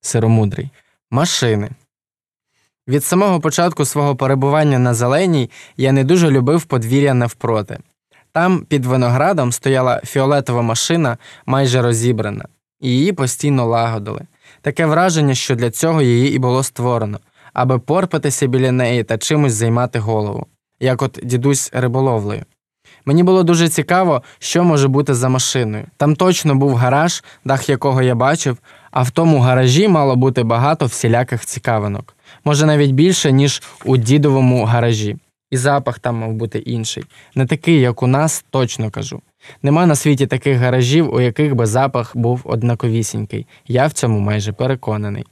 сиромудрий. Машини. Від самого початку свого перебування на зеленій я не дуже любив подвір'я навпроти. Там під виноградом стояла фіолетова машина, майже розібрана, і її постійно лагодили. Таке враження, що для цього її і було створено, аби порпатися біля неї та чимось займати голову, як от дідусь риболовлею. Мені було дуже цікаво, що може бути за машиною. Там точно був гараж, дах якого я бачив, а в тому гаражі мало бути багато всіляких цікавинок, може навіть більше, ніж у дідовому гаражі. І запах там мав бути інший, не такий, як у нас, точно кажу. Нема на світі таких гаражів, у яких би запах був однаковісінький. Я в цьому майже переконаний.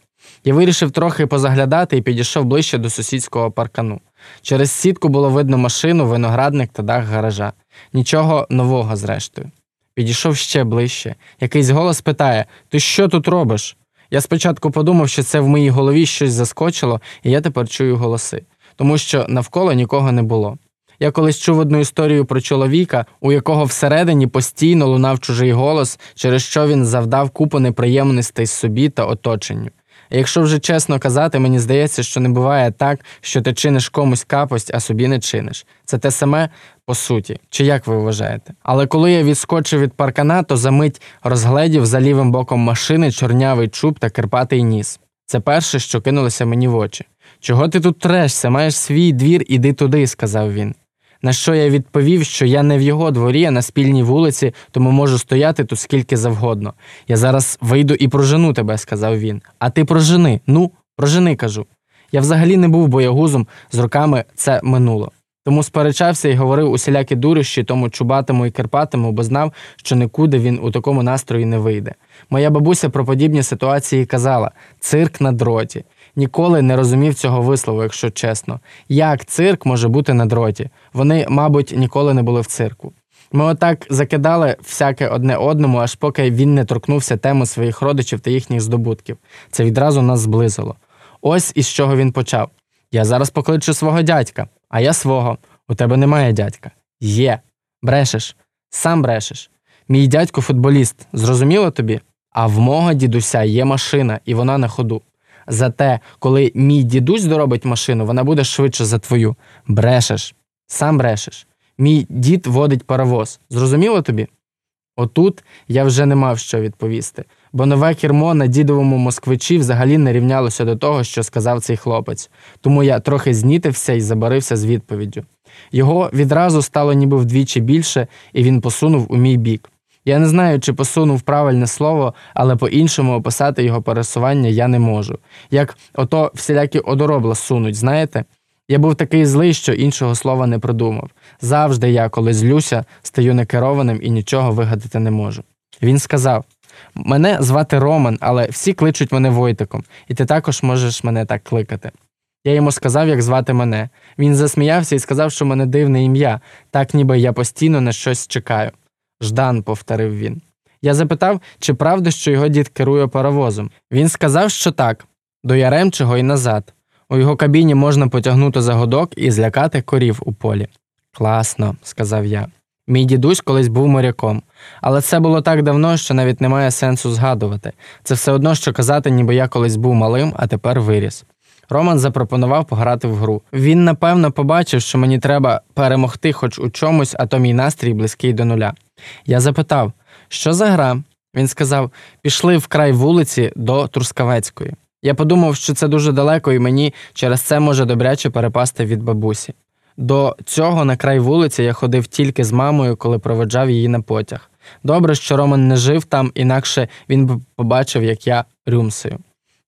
Я вирішив трохи позаглядати і підійшов ближче до сусідського паркану. Через сітку було видно машину, виноградник та дах гаража. Нічого нового, зрештою. Підійшов ще ближче. Якийсь голос питає: Ти що тут робиш? Я спочатку подумав, що це в моїй голові щось заскочило, і я тепер чую голоси, тому що навколо нікого не було. Я колись чув одну історію про чоловіка, у якого всередині постійно лунав чужий голос, через що він завдав купу неприємностей собі та оточенню. Якщо вже чесно казати, мені здається, що не буває так, що ти чиниш комусь капость, а собі не чиниш. Це те саме по суті, чи як ви вважаєте? Але коли я відскочив від паркана, то за мить розгледів за лівим боком машини чорнявий чуб та кирпатий ніс. Це перше, що кинулося мені в очі. Чого ти тут трешся? Маєш свій двір, іди туди, сказав він. На що я відповів, що я не в його дворі, а на спільній вулиці, тому можу стояти тут скільки завгодно. Я зараз вийду і прожену тебе, сказав він. А ти прожени. Ну, прожени, кажу. Я взагалі не був боягузом, з роками це минуло. Тому сперечався і говорив усілякі дурощі тому чубатому і кирпатому, бо знав, що нікуди він у такому настрої не вийде. Моя бабуся про подібні ситуації казала цирк на дроті. Ніколи не розумів цього вислову, якщо чесно. Як цирк може бути на дроті? Вони, мабуть, ніколи не були в цирку. Ми отак закидали всяке одне одному, аж поки він не торкнувся теми своїх родичів та їхніх здобутків. Це відразу нас зблизило. Ось із чого він почав. Я зараз покличу свого дядька, а я свого. У тебе немає дядька. Є. Брешеш. Сам брешеш. Мій дядько футболіст. Зрозуміло тобі? А в мого дідуся є машина, і вона на ходу. Зате, коли мій дідусь доробить машину, вона буде швидше за твою. Брешеш. Сам брешеш. Мій дід водить паровоз. Зрозуміло тобі? Отут я вже не мав що відповісти, бо нове кермо на дідовому москвичі взагалі не рівнялося до того, що сказав цей хлопець, тому я трохи знітився і забарився з відповіддю. Його відразу стало ніби вдвічі більше, і він посунув у мій бік. Я не знаю, чи посунув правильне слово, але по-іншому описати його пересування я не можу. Як ото всілякі одоробла сунуть, знаєте? Я був такий злий, що іншого слова не придумав. Завжди я, коли злюся, стаю некерованим і нічого вигадати не можу. Він сказав: Мене звати Роман, але всі кличуть мене Войтиком, і ти також можеш мене так кликати. Я йому сказав, як звати мене. Він засміявся і сказав, що мене дивне ім'я, так ніби я постійно на щось чекаю. Ждан, повторив він. Я запитав, чи правда, що його дід керує паровозом. Він сказав, що так, до Яремчого і назад. У його кабіні можна потягнути загодок і злякати корів у полі. Класно, сказав я. Мій дідусь колись був моряком, але це було так давно, що навіть немає сенсу згадувати. Це все одно, що казати, ніби я колись був малим, а тепер виріс. Роман запропонував пограти в гру. Він, напевно, побачив, що мені треба перемогти хоч у чомусь, а то мій настрій близький до нуля. Я запитав, що за гра? Він сказав: пішли в край вулиці до Трускавецької. Я подумав, що це дуже далеко, і мені через це може добряче перепасти від бабусі. До цього на край вулиці я ходив тільки з мамою, коли проведжав її на потяг. Добре, що Роман не жив там, інакше він б побачив, як я рюмсою.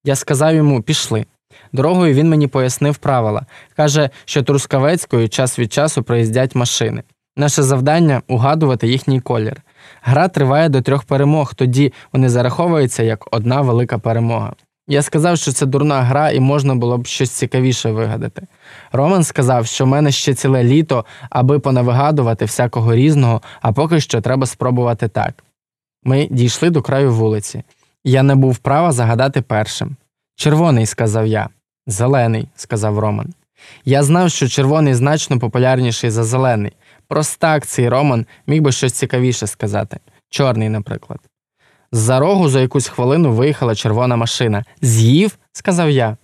Я сказав йому пішли. Дорогою він мені пояснив правила. Каже, що Трускавецькою час від часу проїздять машини. Наше завдання угадувати їхній колір. Гра триває до трьох перемог, тоді вони зараховуються як одна велика перемога. Я сказав, що це дурна гра і можна було б щось цікавіше вигадати. Роман сказав, що в мене ще ціле літо, аби понавигадувати всякого різного, а поки що треба спробувати так. Ми дійшли до краю вулиці. Я не був права загадати першим. Червоний, сказав я. Зелений, сказав Роман. Я знав, що червоний значно популярніший за зелений. Простак цей Роман міг би щось цікавіше сказати. Чорний, наприклад. З-за рогу за якусь хвилину виїхала червона машина. З'їв? сказав я.